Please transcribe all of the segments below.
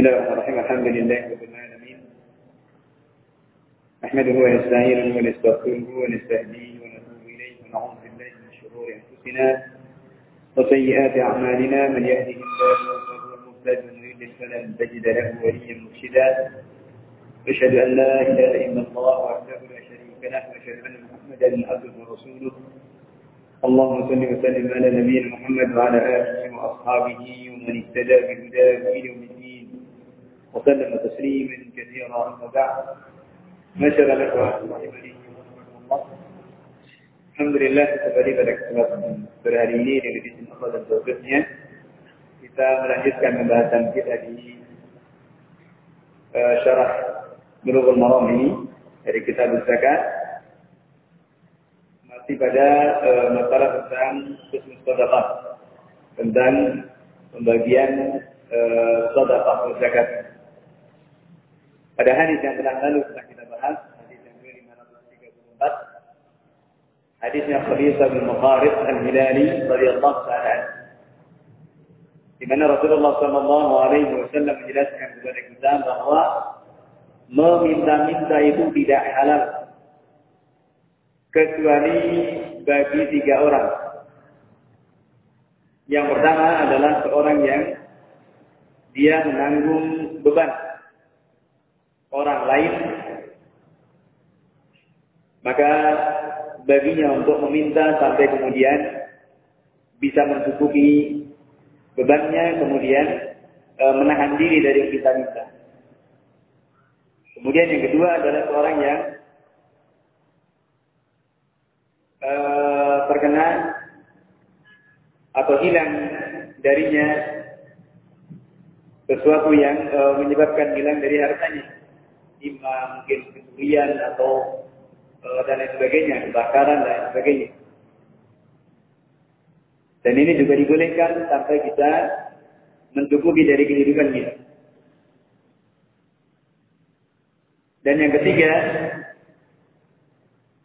الله الرحمن الرحيم. الحمد لله رب العالمين. نحمده ونستعينه ونستغفره ونستهديه ونتوب إليه ونعوذ بالله من شرور أنفسنا وسيئات أعمالنا. من يهده الله فهو المهتد ومن يضلل فلن تجد له وليا مرشدا. أشهد أن لا إله إلا الله وحده لا شريك له وأشهد أن محمدا عبده ورسوله. اللهم صل وسلم على نبينا محمد وعلى آله وأصحابه ومن اهتدى بهداه إلى يوم الدين. وسلم تسليما كثيرا أما بعد نشر لك الله Alhamdulillah kembali pada kesempatan berhari ini dengan izin Allah dan taufiknya kita melanjutkan pembahasan kita di uh, syarah Bulughul Maram ini dari kitab zakat masih pada uh, masalah tentang khusus sedekah tentang pembagian uh, sedekah zakat. Pada hadis yang telah lalu telah kita bahas hadis yang 534 hadisnya Khabisa bin Mukharib Al-Hilali radhiyallahu taala. Di mana Rasulullah sallallahu alaihi wasallam menjelaskan kepada kita bahwa meminta-minta itu tidak halal. Kecuali bagi tiga orang. Yang pertama adalah seorang yang dia menanggung beban orang lain maka baginya untuk meminta sampai kemudian bisa mencukupi bebannya kemudian e, menahan diri dari kita minta. Kemudian yang kedua adalah seorang yang e, terkena atau hilang darinya sesuatu yang e, menyebabkan hilang dari hartanya, imam mungkin kecurian atau dan lain sebagainya, kebakaran dan lain sebagainya. Dan ini juga dibolehkan sampai kita mencukupi dari kehidupan kita. Dan yang ketiga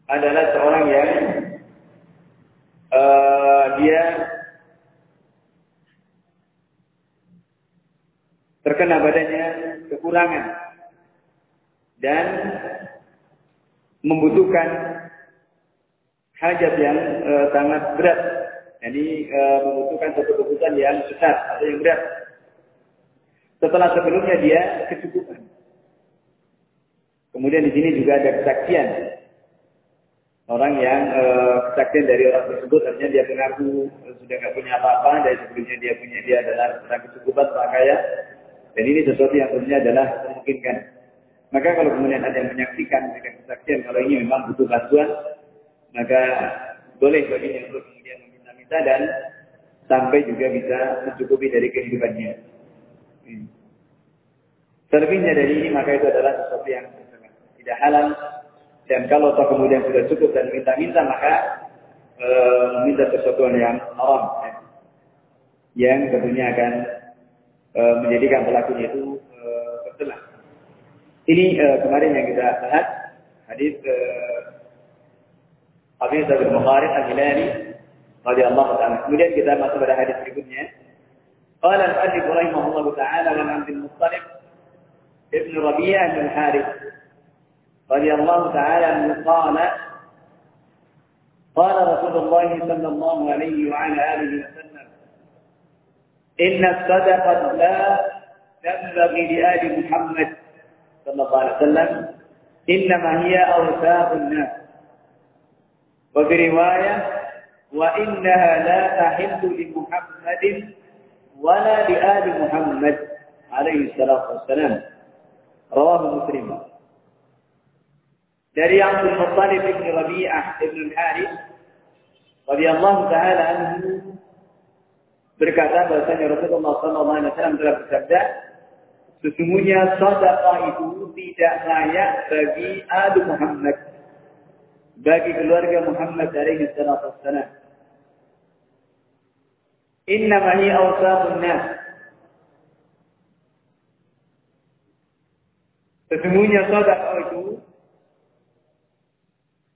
adalah seorang yang uh, dia terkena badannya kekurangan dan membutuhkan hajat yang e, sangat berat. Jadi e, membutuhkan satu kebutuhan yang besar atau yang berat. Setelah sebelumnya dia kecukupan. Kemudian di sini juga ada kesaksian. Orang yang e, kesaksian dari orang tersebut artinya dia mengaku sudah nggak punya apa-apa dari sebelumnya dia punya dia adalah orang kecukupan orang kaya. Dan ini sesuatu yang tentunya adalah memungkinkan. Maka kalau kemudian ada yang menyaksikan dengan kesaksian kalau ini memang butuh bantuan, maka boleh baginya untuk kemudian meminta-minta dan sampai juga bisa mencukupi dari kehidupannya. Hmm. Dari ini maka itu adalah sesuatu yang tidak halal dan kalau toh kemudian sudah cukup dan minta-minta maka e, meminta sesuatu yang haram ya. yang tentunya akan e, menjadikan pelakunya itu. Ini uh, kemarin yang kita bahas hadis uh, Abi Sa'id Bukhari Al-Hilali radhiyallahu taala. Kemudian kita masuk pada hadis berikutnya. Qala al-Mu'allif rahimahullah taala wa Abdul Muttalib ibn Rabi'ah bin Harith radhiyallahu taala qala قال رسول الله صلى الله عليه وعلى آله وسلم إن الصدقة لا تنبغي لآل محمد صلى الله عليه وسلم إنما هي أوثاق الناس. وفي روايه وإنها لا تحل لمحمد ولا لآل محمد عليه الصلاة والسلام. رواه مسلم. عبد المطلب بن ربيعه بن الحارث رضي الله تعالى عنه berkata الله Rasulullah SAW dalam bersabda Sesungguhnya sedekah itu tidak layak bagi Abu Muhammad. Bagi keluarga Muhammad alaihi salatu wassalam. Innama hi awsaqun nas. Sesungguhnya sedekah itu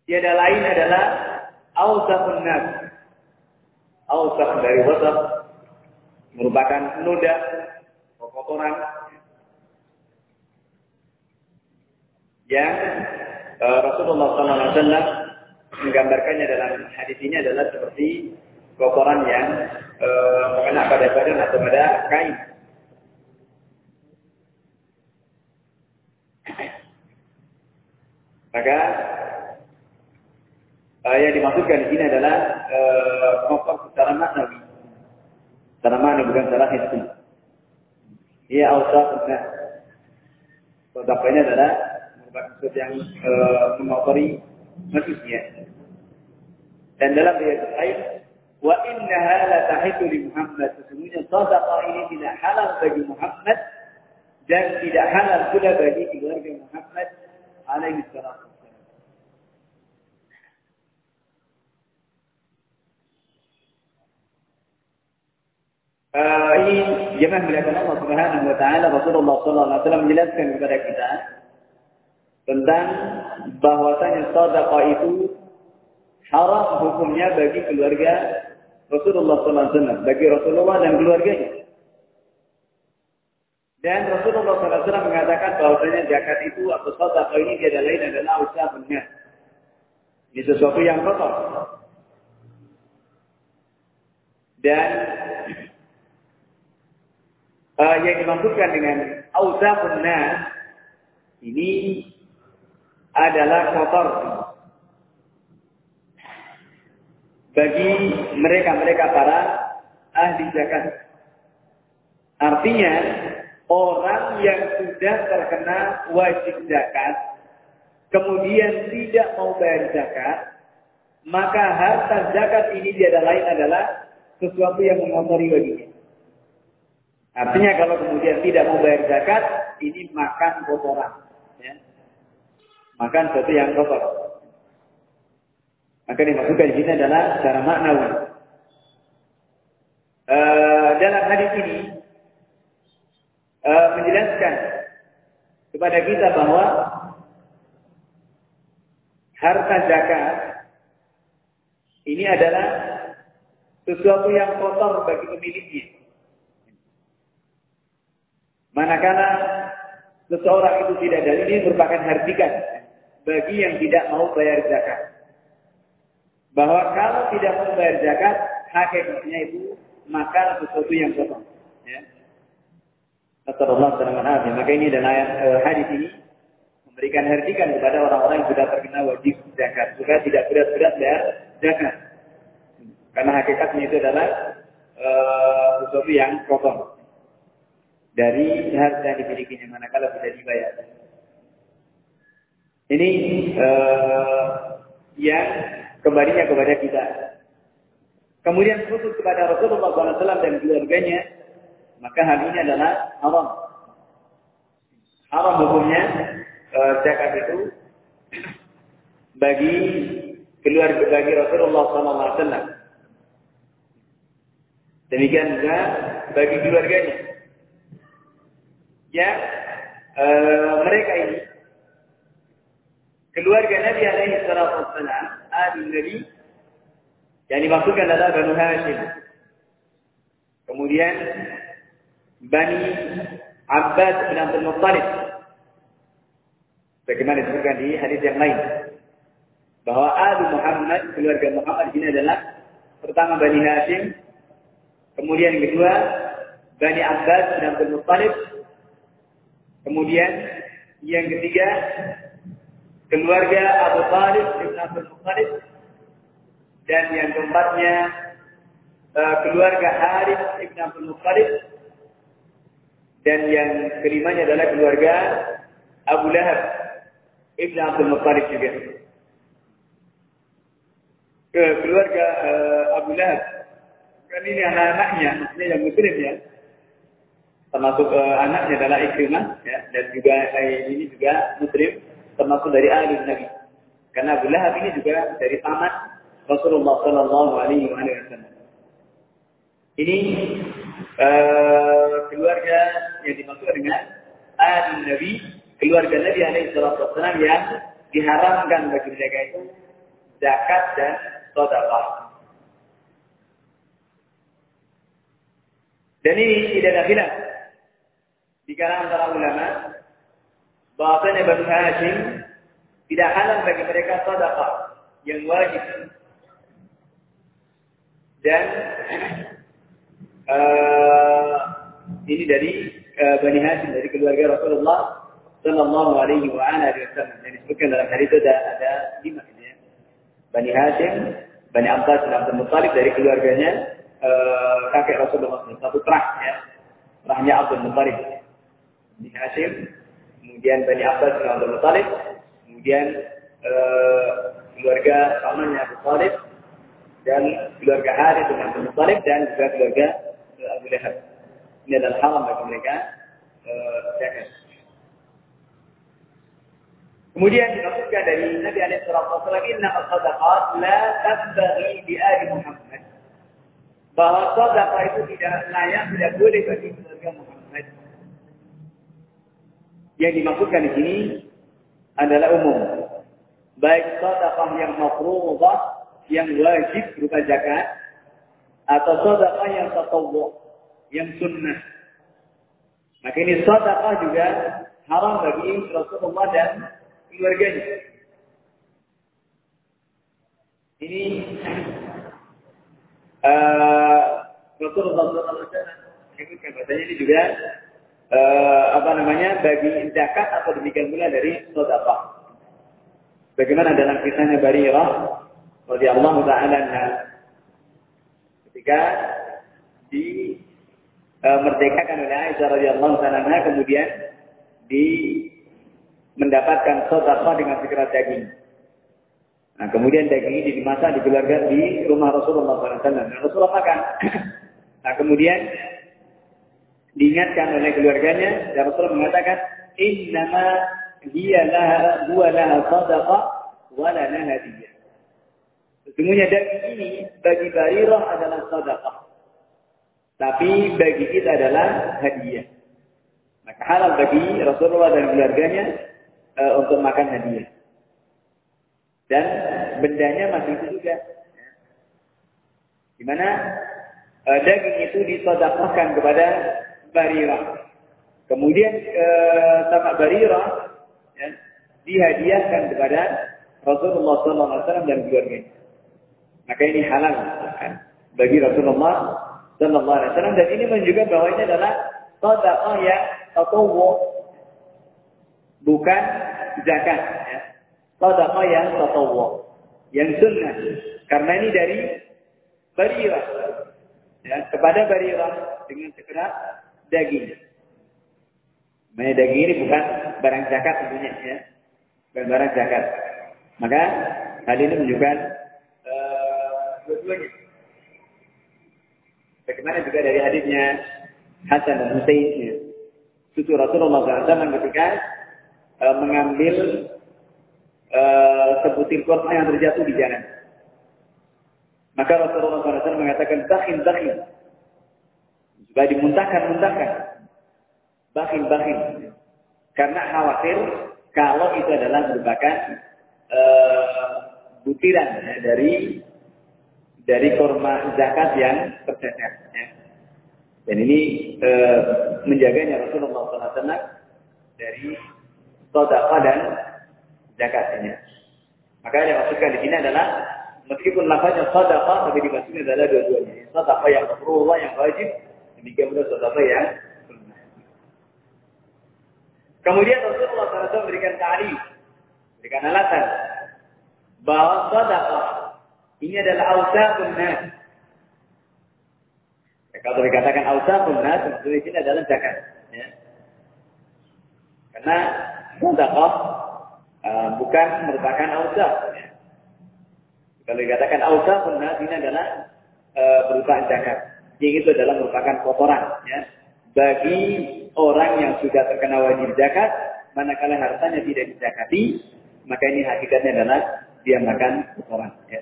tiada lain adalah awsaqun nas. Awsaq dari wasaq merupakan noda kotoran yang uh, Rasulullah SAW menggambarkannya dalam hadis ini adalah seperti kotoran yang uh, pada badan atau pada kain. Maka uh, yang dimaksudkan di sini adalah uh, kotor secara maknawi. Secara makna bukan secara hissi. Ia awsaf. Sodakanya adalah sesuatu yang uh, mengotori manusia. Dan dalam ayat lain, wa innaha la tahitu li Muhammad. Sesungguhnya sadaqah ini tidak halal bagi Muhammad dan tidak halal pula bagi keluarga Muhammad alaihi salatu Uh, ini jemaah melihat Allah Subhanahu wa taala Rasulullah sallallahu alaihi wasallam menjelaskan kepada kita tentang bahwasanya sedekah itu haram hukumnya bagi keluarga Rasulullah wasallam, bagi Rasulullah dan keluarganya. Dan Rasulullah wasallam mengatakan bahwasanya zakat itu atau sedekah ini tidak lain adalah usaha benar. Ini sesuatu yang kotor. Dan uh, yang dimaksudkan dengan ausafun nas ini adalah kotor bagi mereka-mereka para ahli zakat. Artinya orang yang sudah terkena wajib zakat kemudian tidak mau bayar zakat, maka harta zakat ini tiada lain adalah sesuatu yang mengotori wajibnya. Artinya kalau kemudian tidak mau bayar zakat, ini makan kotoran. Makan sesuatu yang kotor. Maka dimaksudkan di sini adalah secara maknawi. Uh, dalam hadis ini uh, menjelaskan kepada kita bahwa harta zakat ini adalah sesuatu yang kotor bagi pemiliknya. Manakala seseorang itu tidak dari ini merupakan hardikan bagi yang tidak mau bayar zakat. Bahwa kalau tidak mau bayar zakat, hakikatnya itu maka sesuatu yang kotor. Ya. Allah. Maka ini adalah uh, hadis ini memberikan hardikan kepada orang-orang yang sudah terkena wajib zakat. Supaya tidak berat-berat bayar zakat. Karena hakikatnya itu adalah uh, sesuatu yang kotor dari harta yang dimilikinya manakala sudah dibayar. Ini uh, yang kembalinya kepada kita. Kemudian khusus kepada Rasulullah SAW dan keluarganya, maka hal ini adalah haram. Haram hukumnya uh, zakat itu bagi keluarga bagi Rasulullah SAW. Demikian juga bagi keluarganya yang uh, mereka ini keluarga Nabi alaihi salatu wassalam, Nabi yang dimaksudkan adalah Banu Hashim. Kemudian Bani Abbas bin Abdul Muttalib. Bagaimana disebutkan di hadis yang lain. Bahwa ahli Muhammad, keluarga Muhammad ini adalah pertama Bani Hashim, kemudian kedua Bani Abbas bin Abdul Muttalib, Kemudian yang ketiga keluarga Abu Talib bin Abdul Muttalib. Dan yang keempatnya uh, keluarga Harith bin Abdul Muttalib. Dan yang kelimanya adalah keluarga Abu Lahab Ibn Abdul Muttalib juga. Ke keluarga uh, Abu Lahab. Kan ini anak-anaknya, maksudnya yang muslim ya. Termasuk uh, anaknya adalah Ikrimah ya, dan juga eh, ini juga Muslim termasuk dari ahli Nabi. Karena Abu Lahab ini juga dari tamat Rasulullah Shallallahu Alaihi Wasallam. Ini uh, keluarga yang dimaksud dengan ahli Nabi, keluarga Nabi Alaihi Wasallam yang diharamkan bagi mereka itu zakat dan sedekah. Dan ini tidak ada khilaf di kalangan para ulama bahwasanya Banu Hashim Tidak halal bagi mereka sedekah yang wajib. Dan uh, ini dari uh, Bani Hashim dari keluarga Rasulullah Sallallahu Alaihi Wasallam. Yang disebutkan dalam hadis itu ada, ada lima ini ya. Bani Hashim, Bani Abbas dan Abdul Muttalib dari keluarganya uh, kakek Rasulullah satu terah ya. Terahnya Abdul Muttalib. Bani Hashim, kemudian Bani Abbas dan Abdul Muttalib, kemudian uh, keluarga pamannya Abu Talib dan keluarga Harith bin Abdul Muttalib dan juga keluarga Abu Lahab. Ini adalah haram bagi mereka zakat. Kemudian dimaksudkan dari Nabi alaihi wasallam inna as-sadaqat la tabghi bi Muhammad. Bahwa sedekah itu tidak layak, tidak boleh bagi keluarga Muhammad. Yang dimaksudkan di sini adalah umum. Baik sedekah yang mafruḍah, yang wajib berupa zakat, atau sedekah yang tatawwu, yang sunnah. Maka ini sedekah juga haram bagi Rasulullah dan keluarganya. Ini uh, Rasulullah SAW menyebutkan ini juga uh, apa namanya bagi zakat atau demikian pula dari sedekah. Bagaimana dalam kisahnya Barirah radhiyallahu taala ketika di uh, merdekakan oleh Aisyah radhiyallahu taala kemudian di mendapatkan sedekah dengan segera daging. Nah, kemudian daging ini dimasak di keluarga di rumah Rasulullah SAW. Dan Rasulullah makan. nah, kemudian diingatkan oleh keluarganya dan Rasulullah mengatakan, Innama hiya laha huwa laha sadaqah wa lana hadiyah. Sesungguhnya daging ini bagi Barirah adalah sadaqah. Tapi bagi kita adalah hadiah. Maka halal bagi Rasulullah dan keluarganya uh, untuk makan hadiah. Dan bendanya masih itu juga. Di mana uh, daging itu disodakahkan kepada Barira. Kemudian uh, sama Barira ya, dihadiahkan kepada Rasulullah SAW dan keluarganya. Maka ini halal kan, bagi Rasulullah SAW dan ini menunjukkan bahwa ini adalah sedekah yang tatawu bukan zakat ya. Sedekah yang tatawwu, yang sunnah. Karena ini dari Barira. Ya, kepada Barira dengan sekedar daging. Makanya daging ini bukan barang zakat tentunya ya. Bukan barang zakat. Maka hal ini menunjukkan uh, dua-duanya. Bagaimana juga dari hadisnya Hasan dan Husain ya. Susu Rasulullah SAW ketika uh, mengambil uh, sebutir kurma yang terjatuh di jalan. Maka Rasulullah SAW mengatakan, Bahin, bahin. Supaya dimuntahkan-muntahkan. Bahin, bahin. Karena khawatir kalau itu adalah merupakan uh, butiran ya, dari dari kurma zakat yang tercecer. Ya. Dan ini uh, menjaganya Rasulullah SAW dari sodaka dan zakatnya. Maka yang maksudkan di sini adalah meskipun lafaznya sodaka tapi dimaksudkan adalah dua-duanya. Sodaka yang makruh yang wajib, demikian pula sodaka yang Kemudian Rasulullah SAW memberikan tarif, memberikan alasan bahwa sodaka ini adalah ausabun nas. Kalau dikatakan ausabun nas, maksudnya di sini adalah zakat. Ya. Karena sedekah uh, bukan merupakan ausaf. Ya. Kalau dikatakan ausaf, benar ini adalah uh, berupa zakat. Yang itu adalah merupakan kotoran. Ya. Bagi orang yang sudah terkena wajib zakat, manakala hartanya tidak dizakati, maka ini hakikatnya adalah dia makan kotoran. Ya.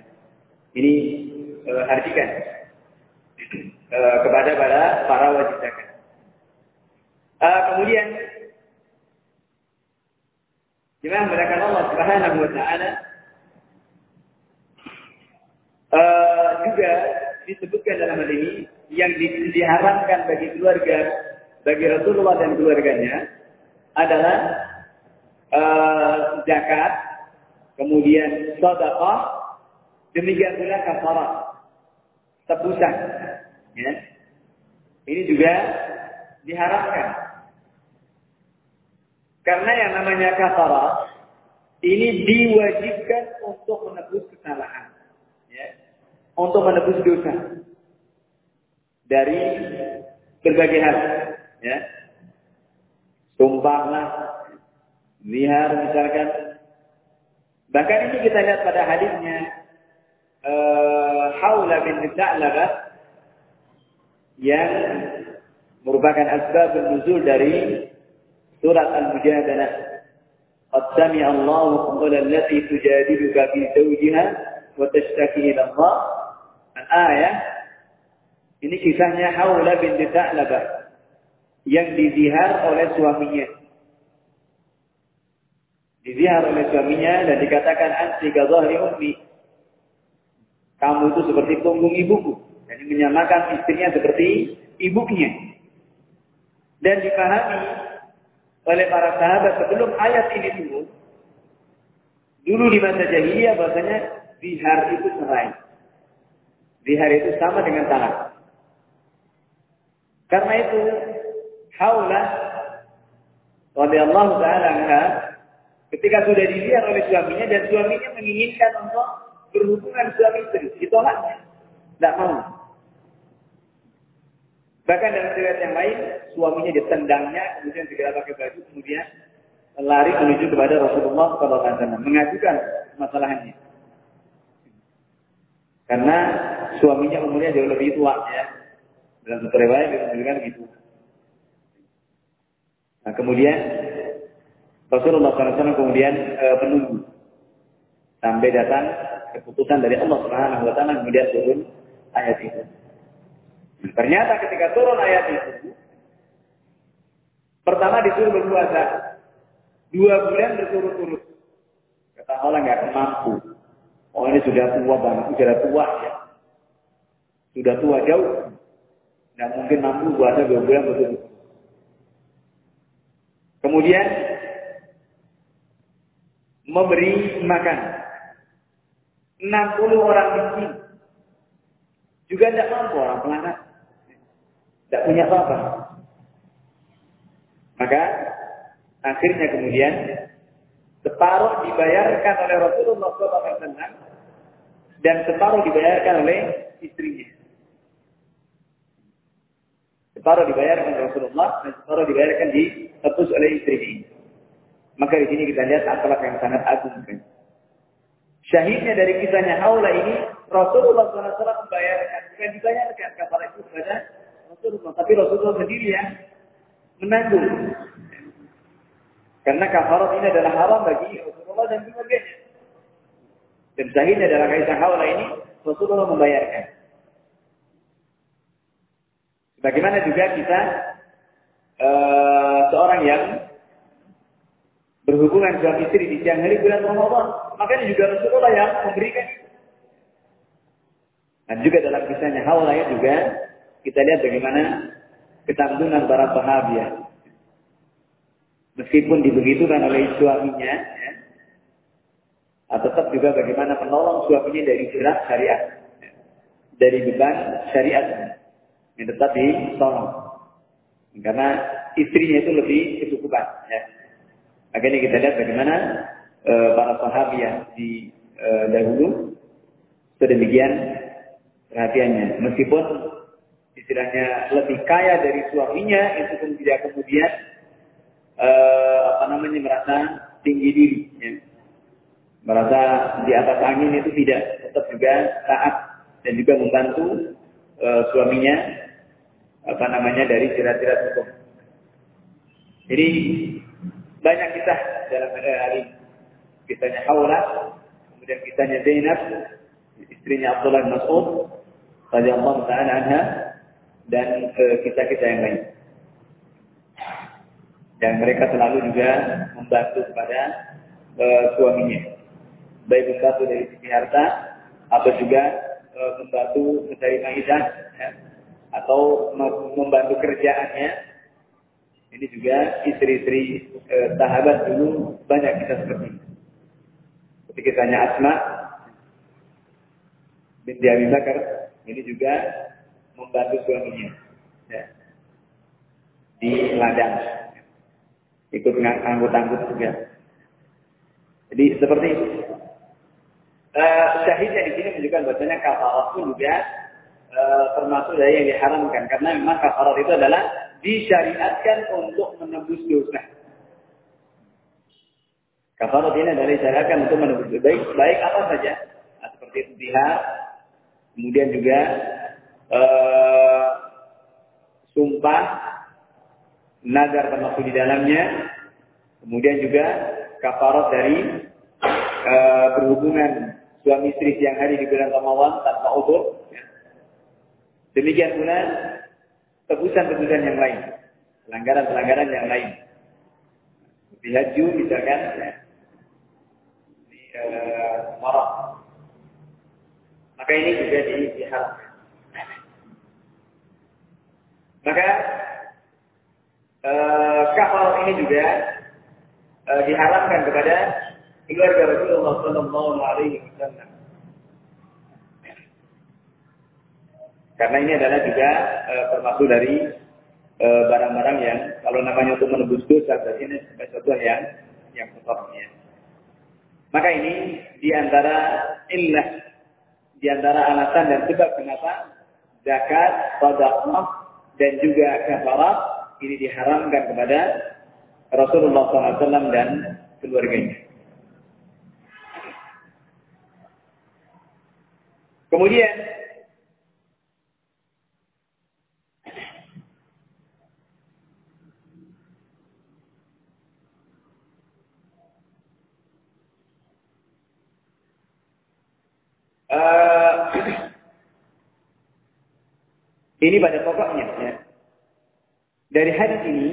Ini uh, artikan uh, kepada para para wajib zakat. Uh, kemudian Jemaah mengatakan Allah Subhanahu wa taala uh, juga disebutkan dalam hal ini yang di, diharamkan bagi keluarga bagi Rasulullah dan keluarganya adalah uh, kemudian sedekah, demikian pula kafarat, tebusan. Ya. Ini juga diharapkan. Karena yang namanya kafarat ini diwajibkan untuk menebus kesalahan. Ya. Untuk menebus dosa Dari berbagai hal. Ya. Sumpahlah. Zihar misalkan. Bahkan ini kita lihat pada hadisnya. Uh, Hawla bin Ta'labah. Yang merupakan asbab nuzul dari surat Al-Mujadalah. قد سمع الله قول التي تجادلك في زوجها وتشتكي إلى الله الآية ini kisahnya Haula bin Ta'labah yang dizihar oleh suaminya. Dizihar oleh suaminya dan dikatakan anti gazahri ummi. Kamu itu seperti punggung ibuku. Dan menyamakan istrinya seperti ibunya. Dan dipahami oleh para sahabat sebelum ayat ini turun. Dulu di masa jahiliyah bahasanya zihar itu cerai. Zihar itu sama dengan talak. Karena itu Haula radhiyallahu taala ketika sudah dilihat oleh suaminya dan suaminya menginginkan untuk berhubungan suami istri, ditolaknya. Tidak mau. Bahkan dalam riwayat yang lain, suaminya ditendangnya, kemudian segera pakai baju, kemudian lari menuju kepada Rasulullah SAW, mengajukan masalahnya. Karena suaminya umurnya jauh lebih tua ya. Dalam satu riwayat menunjukkan gitu. Nah, kemudian Rasulullah SAW kemudian e, menunggu sampai datang keputusan dari Allah Subhanahu Wa Taala kemudian turun ayat itu. Ternyata ketika turun ayat itu, pertama disuruh berpuasa. Dua bulan berturut-turut. Kata Allah nggak mampu. Oh ini sudah tua banget, sudah tua ya. Sudah tua jauh. Nggak mungkin mampu puasa dua bulan. Kemudian memberi makan 60 orang miskin. Juga tidak mampu orang pelarat. Tidak punya apa-apa. Maka akhirnya kemudian separuh dibayarkan oleh Rasulullah SAW dan separuh dibayarkan oleh istrinya. Separuh dibayarkan oleh Rasulullah dan separuh dibayarkan di tebus oleh istrinya. Maka di sini kita lihat akhlak yang sangat agung. Kan? Syahidnya dari kisahnya Haula ini, Rasulullah SAW membayarkan, bukan dibayarkan kepada itu kepada Rasulullah, tapi Rasulullah sendiri yang menanggung. Karena kafarat ini adalah haram bagi Rasulullah dan keluarganya. Dan sahihnya adalah kisah Hawla ini, Rasulullah membayarkan. Bagaimana juga kita uh, seorang yang berhubungan suami istri di siang hari bulan Ramadan, makanya juga Rasulullah yang memberikan. Dan juga dalam kisahnya Hawla juga kita lihat bagaimana kesantunan para sahabat. Meskipun dibegitukan oleh suaminya, ya, tetap juga bagaimana menolong suaminya dari jerat syariat, dari beban syariat yang tetap ditolong. Karena istrinya itu lebih kecukupan. Ya. Akhirnya kita lihat bagaimana e, para sahabat di e, dahulu sedemikian perhatiannya. Meskipun istilahnya lebih kaya dari suaminya itu pun tidak kemudian uh, apa namanya merasa tinggi diri ya. merasa di atas angin itu tidak tetap juga taat dan juga membantu uh, suaminya apa namanya dari jerat-jerat hukum jadi banyak kita dalam hari kisahnya Hawla kemudian kisahnya Zainab istrinya Abdullah bin Mas'ud radhiyallahu taala anha dan kita-kita yang lain. Dan mereka selalu juga membantu kepada uh, suaminya. Baik membantu dari sisi harta, atau juga membantu mencari maidah, ya, atau membantu kerjaannya. Ini juga istri-istri uh, sahabat dulu banyak kita seperti ini. Seperti kisahnya Asma binti Abi Bakar ini juga membantu suaminya ya. di ladang ikut angkut-angkut juga. Jadi seperti itu. Uh, syahidnya di sini menunjukkan bahwasanya kafarat pun juga uh, termasuk dari yang diharamkan karena memang kafarat itu adalah disyariatkan untuk menebus dosa. Kafarat ini adalah disyariatkan untuk menebus dosa. Baik, baik apa saja, nah, seperti pihak, kemudian juga uh, sumpah, nazar termasuk di dalamnya, kemudian juga kafarat dari uh, berhubungan suami istri siang hari di bulan Ramadan tanpa udur. Demikian pula tebusan-tebusan yang lain, pelanggaran-pelanggaran yang lain. Di haji misalkan, ya, di uh, marah. Maka ini juga diharamkan. Maka uh, kafal ini juga uh, diharamkan kepada keluarga Rasulullah Sallallahu Alaihi Wasallam. Karena ini adalah juga e, termasuk dari barang-barang e, yang kalau namanya untuk menebus dosa berarti ini sesuatu yang yang kotornya. Maka ini di antara illah, di antara alasan dan sebab kenapa zakat, sedekah dan juga kafarat ini diharamkan kepada Rasulullah SAW dan keluarganya. Kemudian uh, ini pada pokoknya ya. Dari hadis ini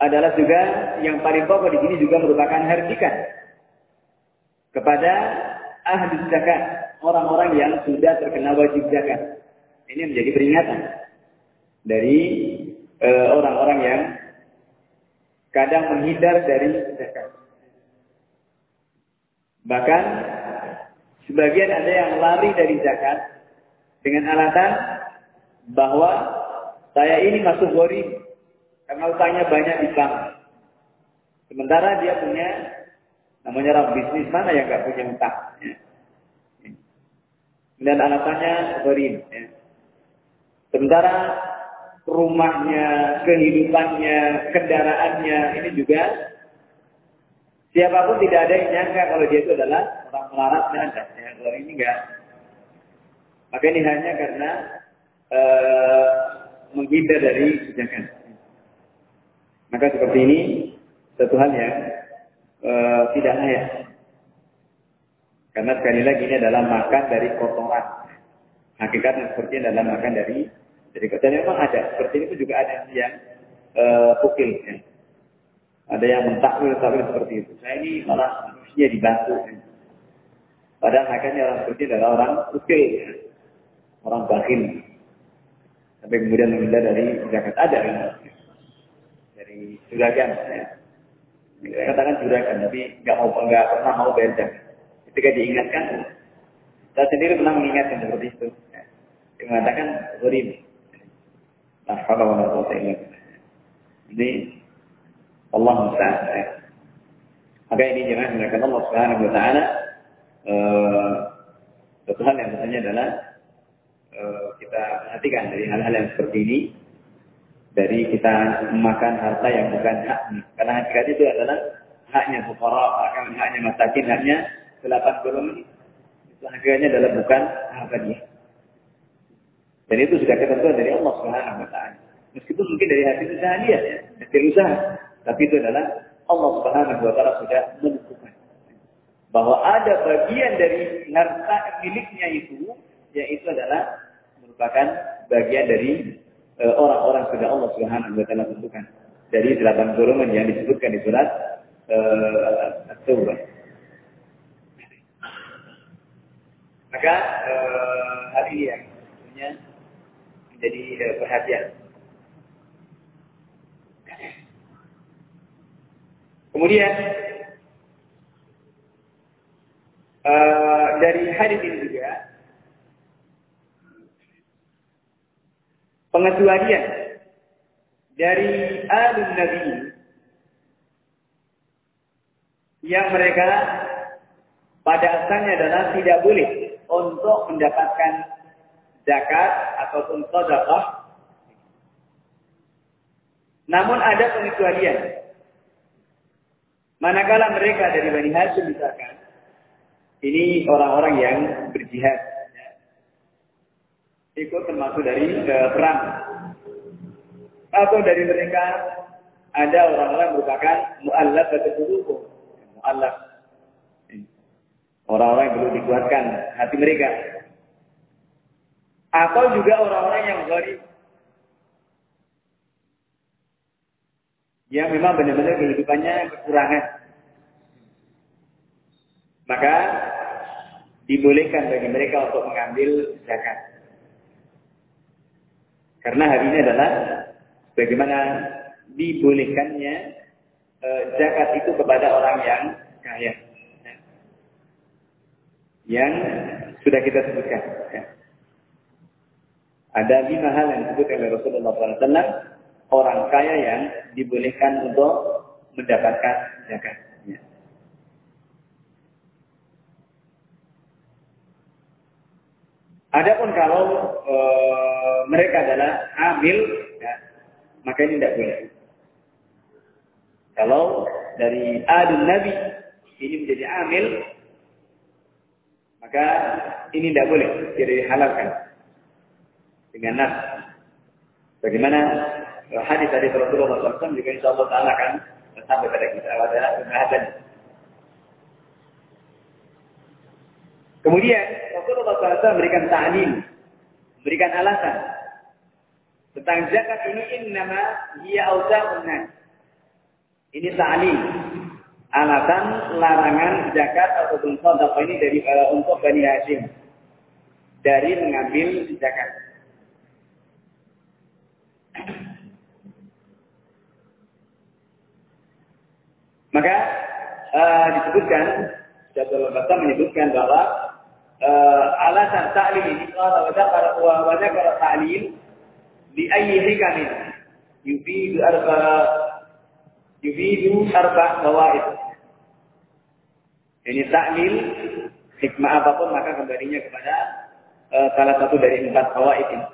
adalah juga yang paling pokok di sini juga merupakan harjikan kepada ahli zakat orang-orang yang sudah terkena wajib zakat. Ini menjadi peringatan dari eh, orang-orang uh, yang kadang menghindar dari zakat. Bahkan sebagian ada yang lari dari zakat dengan alasan bahwa saya ini masuk gori karena utangnya banyak di bank. Sementara dia punya namanya orang bisnis mana yang nggak punya utang. Ya. Dan alasannya gharib. Ya. Sementara rumahnya, kehidupannya, kendaraannya ini juga siapa pun tidak ada yang nyangka kalau dia itu adalah orang melarat ada. Ya, kalau ini enggak. Maka ini hanya karena uh, menghindar dari kebijakan. Maka seperti ini satu hal yang uh, tidak layak. Karena sekali lagi ini adalah makan dari kotoran. Hakikatnya seperti ini adalah makan dari dari kotoran. Memang ada. Seperti itu juga ada yang uh, pukil. Ya. Ada yang mentakwil takwil seperti itu. Saya ini malah manusia dibantu. Ya. Padahal hakikatnya orang seperti adalah orang pukil. Ya. Orang bakhil. Sampai kemudian menghindar dari zakat ada ya. dari juragan. Ya. Saya katakan juragan, tapi nggak mau nggak pernah mau bayar. Ketika diingatkan, saya sendiri pernah mengingatkan seperti itu. Dia mengatakan, Zurim. Nah, kalau Allah ingat. Ini Allah Musta'an. Maka ini jangan mengatakan Allah Subhanahu wa taala eh satu hal yang misalnya adalah uh, kita perhatikan dari hal-hal yang seperti ini dari kita memakan harta yang bukan hak karena hakikat itu adalah haknya fukara, haknya masakin, haknya delapan golongan itu harganya adalah bukan harga dia. Dan itu sudah ketentuan dari Allah Subhanahu wa taala. Meskipun mungkin dari hasil usaha dia, ya, hasil usaha, tapi itu adalah Allah Subhanahu wa taala sudah bahwa ada bagian dari harta miliknya itu, yaitu adalah merupakan bagian dari e, orang-orang sudah Allah Subhanahu wa taala tentukan dari delapan golongan yang disebutkan di surat uh, At-Taubah. Maka eh, hal ini yang sebenarnya menjadi perhatian. Kemudian dari hadis ini juga pengecualian dari alun nabi yang mereka pada asalnya adalah tidak boleh untuk mendapatkan zakat ataupun sedekah. Namun ada pengecualian. Manakala mereka dari Bani Hashim misalkan, ini orang-orang yang berjihad. Ikut termasuk dari uh, perang. Atau dari mereka ada orang-orang merupakan mu'allaf atau qulubuh. Mu'allaf. Orang-orang yang perlu dikuatkan hati mereka. Atau juga orang-orang yang gharib. Yang memang benar-benar kehidupannya kekurangan. Maka dibolehkan bagi mereka untuk mengambil zakat. Karena hari ini adalah bagaimana dibolehkannya e, zakat itu kepada orang yang kaya. Yang sudah kita sebutkan. Ada lima hal yang disebut oleh Rasulullah SAW. Orang kaya yang dibolehkan untuk mendapatkan zakat. Ya. Adapun kalau e, mereka adalah hamil, ya, maka ini tidak boleh. Kalau dari adun Nabi ini menjadi hamil, maka ini tidak boleh, tidak dihalalkan dengan nas. Bagaimana hadis dari Rasulullah SAW juga insya Allah akan sampai pada kita pada. Kemudian Rasulullah SAW memberikan ta'lim, memberikan alasan tentang zakat ini innama hiya awsa'un nas. Ini ta'lim, alasan larangan zakat ataupun sedekah ini dari uh, untuk Bani Hashim dari mengambil zakat. Maka uh, disebutkan Jatuh Batam menyebutkan bahwa alasan ta'lim ini qala wa dzakara wa dzakara ta'lim bi ayyi hikamin yufidu arba yufidu arba fawaid. Ini ta'lil hikmah apa pun maka kembalinya kepada uh, salah satu dari empat fawaid ini.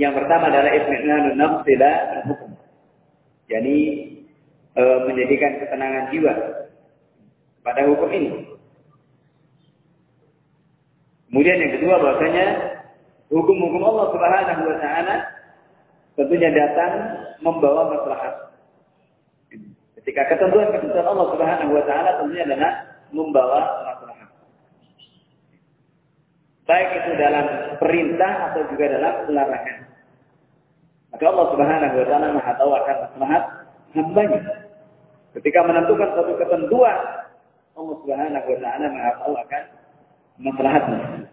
Yang pertama adalah itminanun nafs ila hukum yakni e, menjadikan ketenangan jiwa pada hukum ini. Kemudian yang kedua bahwasanya hukum-hukum Allah Subhanahu wa taala tentunya datang membawa maslahat. Ketika ketentuan-ketentuan Allah Subhanahu wa taala tentunya adalah membawa maslahat. Baik itu dalam perintah atau juga dalam larangan. Maka Allah Subhanahu wa taala Maha tahu akan maslahat hambanya. Ketika menentukan suatu ketentuan, Allah Subhanahu wa taala Maha tahu akan maslahatnya.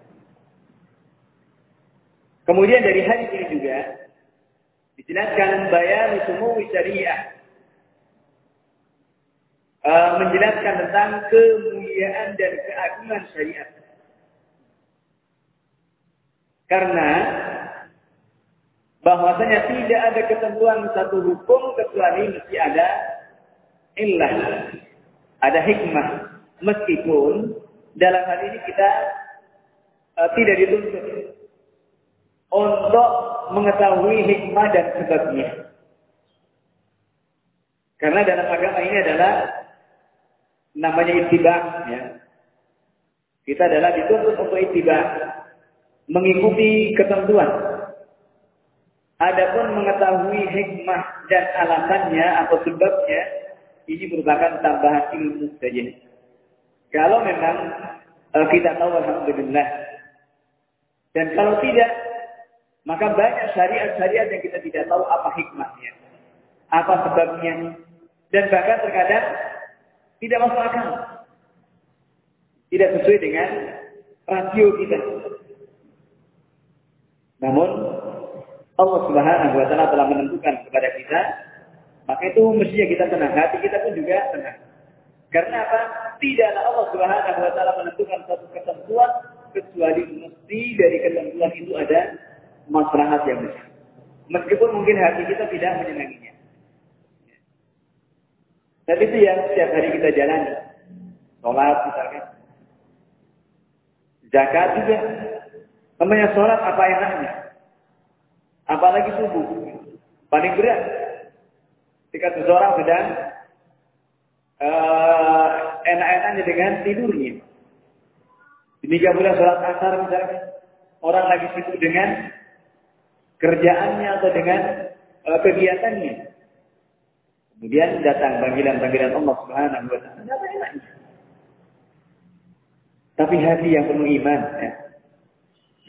Kemudian dari hadis ini juga dijelaskan bayan semua syariah. Uh, menjelaskan tentang kemuliaan dan keagungan syariat. Karena bahwasanya tidak ada ketentuan satu hukum kecuali mesti ada illah, ada hikmah. Meskipun dalam hal ini kita uh, tidak dituntut untuk mengetahui hikmah dan sebabnya. Karena dalam agama ini adalah namanya ittiba ya. Kita adalah dituntut untuk ittiba, mengikuti ketentuan Adapun mengetahui hikmah dan alasannya atau sebabnya, ini merupakan tambahan ilmu saja. Kalau memang uh, kita tahu Alhamdulillah. Dan kalau tidak, maka banyak syariat-syariat yang kita tidak tahu apa hikmahnya. Apa sebabnya. Dan bahkan terkadang tidak masuk akal. Tidak sesuai dengan rasio kita. Namun Allah Subhanahu wa taala telah menentukan kepada kita, maka itu mestinya kita tenang, hati kita pun juga tenang. Karena apa? Tidaklah Allah Subhanahu wa taala menentukan satu ketentuan kecuali mesti dari ketentuan itu ada maslahat yang besar. Meskipun mungkin hati kita tidak menyenanginya. Tapi itu yang setiap hari kita jalani. Sholat misalkan. Zakat juga. Namanya sholat apa enaknya? Apalagi subuh. Paling berat. Ketika seseorang sedang uh, enak-enaknya dengan tidurnya. Demikian pula sholat asar misalnya. Orang lagi sibuk dengan kerjaannya atau dengan uh, kegiatannya. Kemudian datang panggilan-panggilan Allah Subhanahu wa taala. Tapi hati yang penuh iman ya.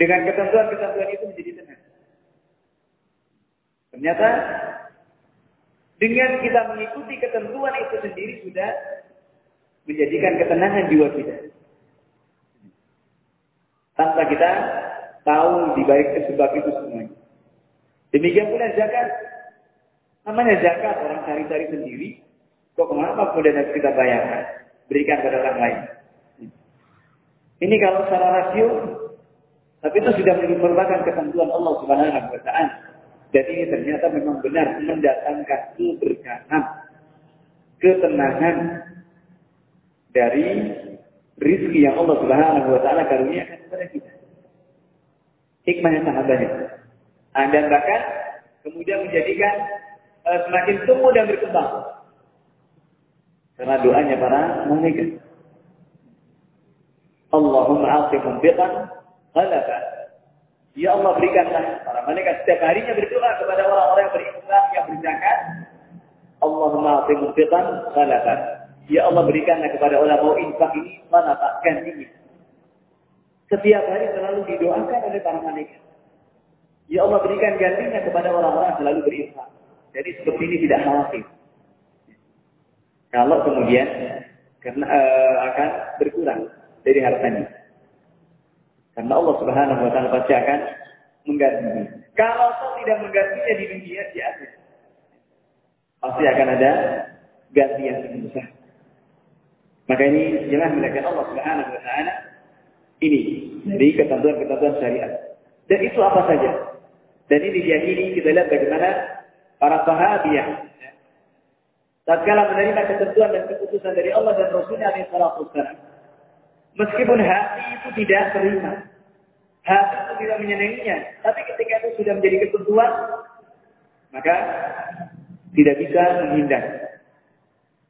Dengan ketentuan-ketentuan itu menjadi tenang. Ternyata dengan kita mengikuti ketentuan itu sendiri sudah menjadikan ketenangan jiwa kita. Tanpa kita tahu di balik sebab itu semuanya. Demikian pula zakat. Namanya zakat orang cari-cari sendiri. Kok kenapa kemudian harus kita bayarkan? Berikan pada orang lain. Ini kalau secara rasio, tapi itu sudah merupakan ketentuan Allah Subhanahu wa taala. Ini ternyata memang benar mendatangkan keberkahan, ketenangan dari rizki yang Allah Subhanahu wa taala karuniakan kepada kita. Hikmahnya sangat banyak. Dan bahkan kemudian menjadikan uh, semakin tumbuh dan berkembang. Karena doanya para malaikat. Allahumma a'ti mumbiqan ghalaba. Ya Allah berikanlah para malaikat setiap harinya berdoa kepada orang-orang yang berikhlas yang berzakat. Allahumma a'ti mumbiqan ghalaba. Ya Allah berikanlah kepada orang mau infak ini mana tak gantinya. Setiap hari selalu didoakan oleh para malaikat. Ya Allah berikan gantinya kepada orang-orang selalu berinfak. Jadi seperti ini tidak khawatir. Kalau kemudian karena uh, akan berkurang dari hartanya. Karena Allah Subhanahu wa taala pasti akan menggantinya. Kalau Allah tidak menggantinya di dunia di akhir. Pasti akan ada ganti yang besar. Maka ini jelas melihat Allah Subhanahu wa taala ini dari ketentuan-ketentuan syariat. Dan itu apa saja? Dan ini diyakini kita lihat bagaimana para sahabiah tatkala menerima ketentuan dan keputusan dari Allah dan Rasulnya alaihi salatu Meskipun hati itu tidak terima. Hati itu tidak menyenanginya. Tapi ketika itu sudah menjadi ketentuan, maka tidak bisa menghindar.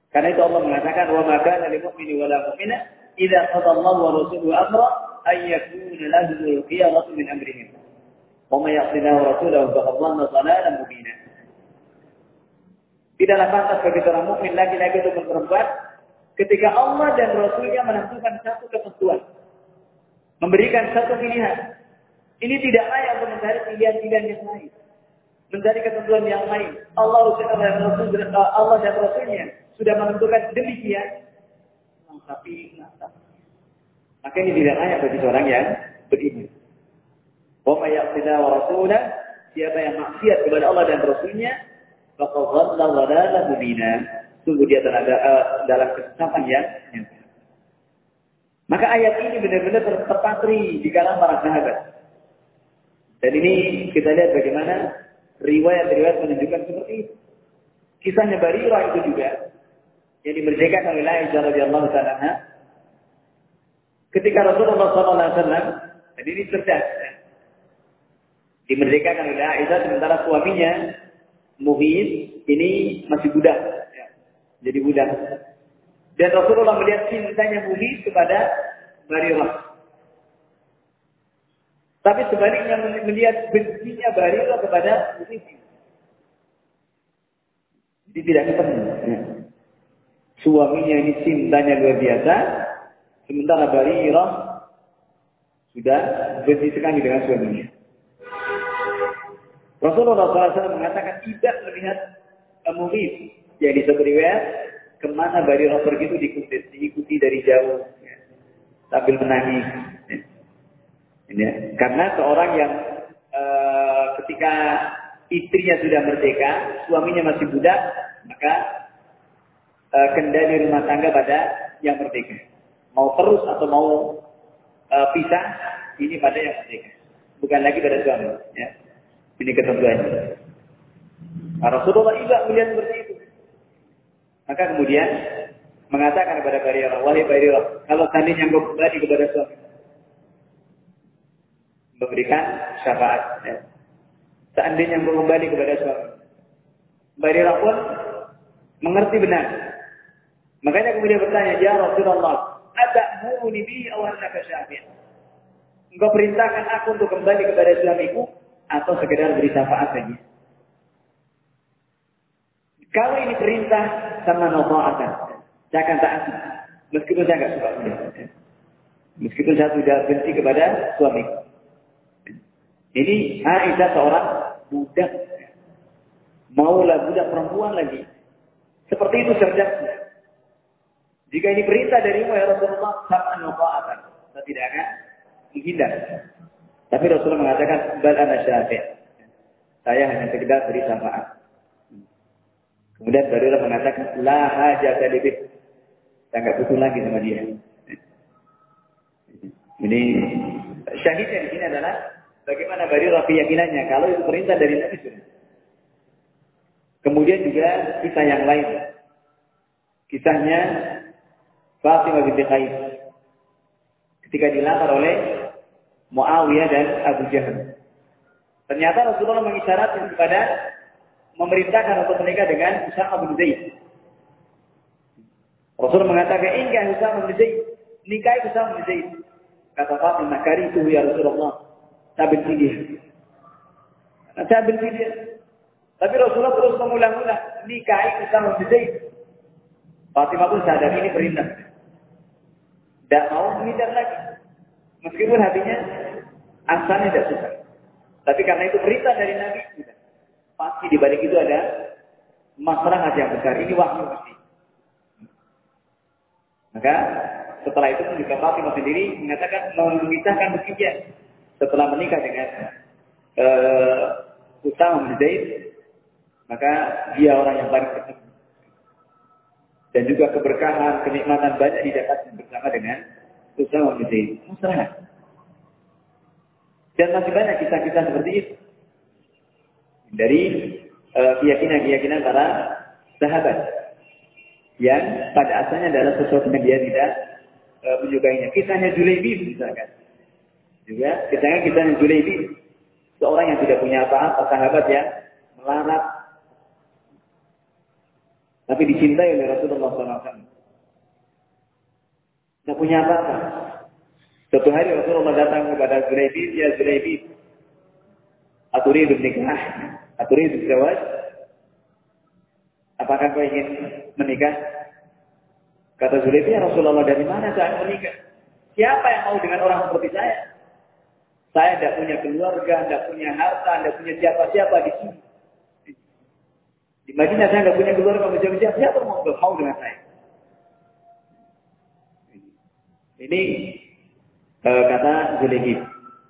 Karena itu Allah mengatakan, "Wa maka lil mu'mini wa la mu'mina idza qada Allah wa rasuluhu amra ay yakuna lahu al-khiyaratu min amrihim." Wa may ya'ti wa rasulahu faqad dhalla dhalalan mubina. Tidaklah pantas bagi seorang mukmin laki-laki untuk berbuat ketika Allah dan Rasulnya menentukan satu ketentuan. Memberikan satu pilihan. Ini tidak layak untuk mencari pilihan-pilihan yang lain. Mencari ketentuan yang lain. Allah, dan Rasul, Allah dan Rasulnya sudah menentukan demikian. Tapi, maka ini tidak layak bagi seorang yang beriman. Wa mayyaqtina wa siapa yang maksiat kepada Allah dan Rasulnya, faqad dhalla dhalalan mubina sungguh dia terada, uh, dalam kesesatan nyata. Maka ayat ini benar-benar terpatri di kalangan para sahabat. Dan ini kita lihat bagaimana riwayat-riwayat menunjukkan seperti itu. Kisahnya Barirah itu juga yang dimerdekakan oleh Aisyah radhiyallahu taala Ketika Rasulullah SAW, dan ini cerdas, ya, dimerdekakan oleh Aisyah sementara suaminya Muhid ini masih budak jadi budak. Dan Rasulullah melihat cintanya Muhid kepada Barirah. Tapi sebaliknya melihat bencinya Barirah kepada Muhid. Jadi tidak ketemu. Ya. Suaminya ini cintanya luar biasa. Sementara Barirah sudah benci sekali dengan suaminya. Rasulullah SAW mengatakan tidak melihat Muhid yang disebut riwayat ke mana Barirah pergi itu diikuti, diikuti dari jauh ya, sambil menangis. Ya. Ya. Karena seorang yang e, ketika istrinya sudah merdeka, suaminya masih budak, maka uh, kendali rumah tangga pada yang merdeka. Mau terus atau mau uh, pisah, ini pada yang merdeka. Bukan lagi pada suami. Ya. Ini ketentuannya. Nah, Rasulullah juga melihat seperti. Maka kemudian mengatakan kepada Barira, wahai Barira, kalau seandainya engkau kembali kepada suami, memberikan syafaat. Ya. Seandainya engkau kembali kepada suami, Barira pun mengerti benar. Makanya kemudian bertanya, Ya Rasulullah, ada muni bi awalaka syafi'an. Engkau perintahkan aku untuk kembali kepada suamiku atau sekedar beri syafaat saja. Kalau ini perintah sama akan, saya akan taat. Meskipun saya nggak suka Meskipun saya sudah benci kepada suami. Ini Aisyah seorang budak. Maulah budak perempuan lagi. Seperti itu cerdasnya. Jika ini perintah darimu ya Rasulullah, sama akan. Saya tidak akan menghindar. Tapi Rasulullah mengatakan, bal ana. Saya hanya sekedar beri syafaat. Kemudian Barirah mengatakan, la hajat lebih. Saya nggak butuh lagi sama dia. Ini syahidnya di sini adalah bagaimana Barirah keyakinannya kalau itu perintah dari Nabi sudah. Kemudian juga kisah yang lain. Kisahnya Fatimah binti Qais. Ketika dilamar oleh Muawiyah dan Abu Jahal. Ternyata Rasulullah mengisyaratkan kepada memerintahkan untuk menikah dengan Usama bin Zaid. Rasul mengatakan, "Ingat Usama bin Zaid, nikahi Usama bin Zaid." Kata Fatimah, "Kari itu ya Rasulullah." Saya benci dia. Saya dia. Tapi Rasulullah terus mengulang-ulang, nikahi Usama bin Zaid. Fatimah pun sadar ini perintah. Tidak mau menghindar lagi. Meskipun hatinya asalnya tidak suka. Tapi karena itu perintah dari Nabi, tidak. Pasti di balik itu ada masalah yang besar. Ini wahyu pasti. Maka setelah itu juga Fatimah sendiri mengatakan memisahkan bekerja setelah menikah dengan uh, Usama bin Zaid maka dia orang yang paling penting dan juga keberkahan kenikmatan banyak didapat bersama dengan Usama bin Zaid. Masalah dan masih banyak kisah-kisah seperti itu dari eh, keyakinan-keyakinan para sahabat yang pada asalnya adalah sesuatu yang dia tidak uh, menyukainya. Kisahnya Julaibi misalkan. Juga kisahnya kisahnya Julaibi seorang yang tidak punya apa-apa sahabat yang melarat tapi dicintai oleh Rasulullah SAW. Tidak punya apa-apa. Suatu hari Rasulullah datang kepada Zulaibi, ya Zulaibi, Aturi nikah, aturi zawaj. Apakah kau ingin menikah? Kata Zulaifi, ya Rasulullah dari mana saya menikah? Siapa yang mau dengan orang seperti saya? Saya tidak punya keluarga, tidak punya harta, tidak punya siapa-siapa di sini. Di Madinah saya tidak punya keluarga, macam siapa siapa mau mau dengan saya? Ini uh, kata.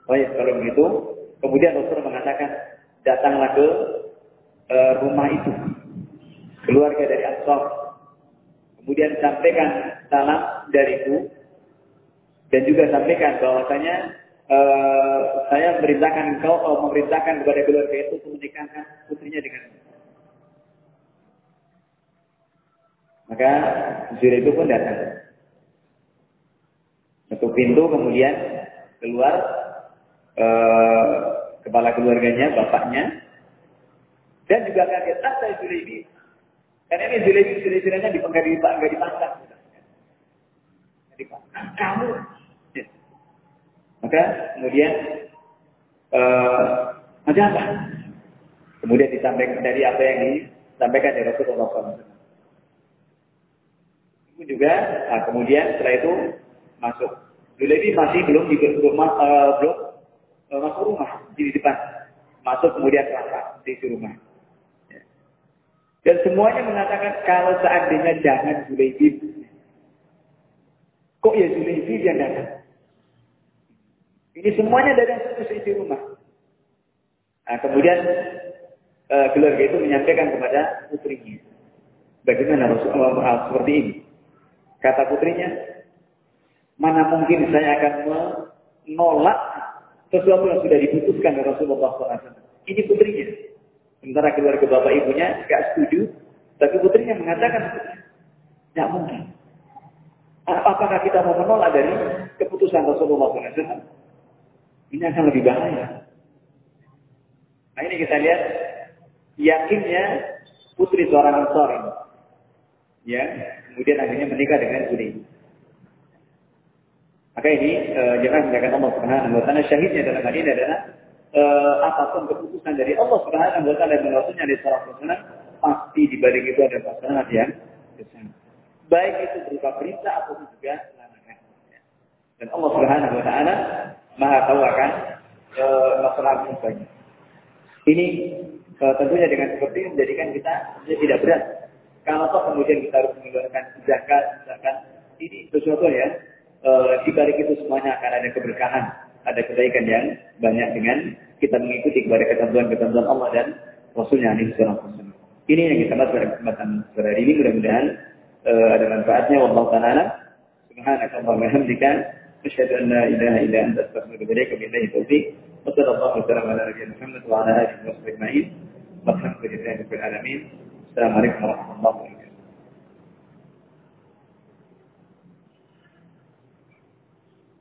Oh ya, kalau begitu, Kemudian Rasul mengatakan, datanglah ke e, rumah itu. Keluarga dari Ansar. Kemudian sampaikan salam dariku. Dan juga sampaikan bahwasanya e, saya memerintahkan engkau, oh, memerintahkan kepada keluarga itu untuk menikahkan putrinya dengan Maka Zuhair itu pun datang. Untuk pintu kemudian keluar Eh, kepala keluarganya, bapaknya, dan juga kaget ah saya Zulaibi. Karena ini di penggali pak nggak dipasang. Jadi kamu. Ya. Maka kemudian uh, ada apa? Kemudian disampaikan dari apa yang disampaikan dari Rasulullah SAW. Itu juga, nah, kemudian setelah itu masuk. Zulaibi masih belum di rumah, uh, belum masuk rumah di depan. Masuk kemudian kelapa di rumah. Ya. Dan semuanya mengatakan kalau seandainya jangan Zulaibib. Kok ya Zulaibib yang datang? Ini semuanya dari yang satu isi rumah. Nah, kemudian uh, keluarga itu menyampaikan kepada putrinya Bagaimana Rasulullah seperti ini? Kata putrinya, mana mungkin saya akan menolak sesuatu yang sudah diputuskan oleh Rasulullah SAW. Ini putrinya. Sementara keluarga bapak ibunya gak setuju, tapi putrinya mengatakan, tidak mungkin. Apakah kita mau menolak dari keputusan Rasulullah SAW? Ini akan lebih bahaya. Nah ini kita lihat yakinnya putri seorang Ansar ini. Ya, kemudian akhirnya menikah dengan Suri. Maka ini e, jangan mengatakan Allah Subhanahu wa taala syahidnya dalam hal ini adalah e, apa pun keputusan dari Allah Subhanahu wa taala dan Rasulnya di sallallahu pasti di balik itu ada pasangan yang besar. Baik itu berupa perintah atau juga larangan. Dan Allah Subhanahu wa taala Maha tahu akan e, masalah banyak. Ini e, tentunya dengan seperti ini menjadikan kita tidak berat. Kalau kemudian kita harus mengeluarkan zakat, misalkan ini sesuatu ya, uh, di balik itu semuanya akan ada keberkahan, ada kebaikan yang banyak dengan kita mengikuti kepada ketentuan-ketentuan Allah dan Rasulnya alaihi wasallam. Ini yang kita bahas pada kesempatan sore hari ini mudah-mudahan uh, ada manfaatnya wallahu taala. Subhanakallahumma wa hamdika asyhadu an la ilaha illa anta astaghfiruka wa atubu ilaik. Wassallallahu wasallam ala nabiyina Muhammad wa ala alihi wa sahbihi ajma'in. Walhamdulillahi rabbil alamin. Assalamualaikum warahmatullahi wabarakatuh.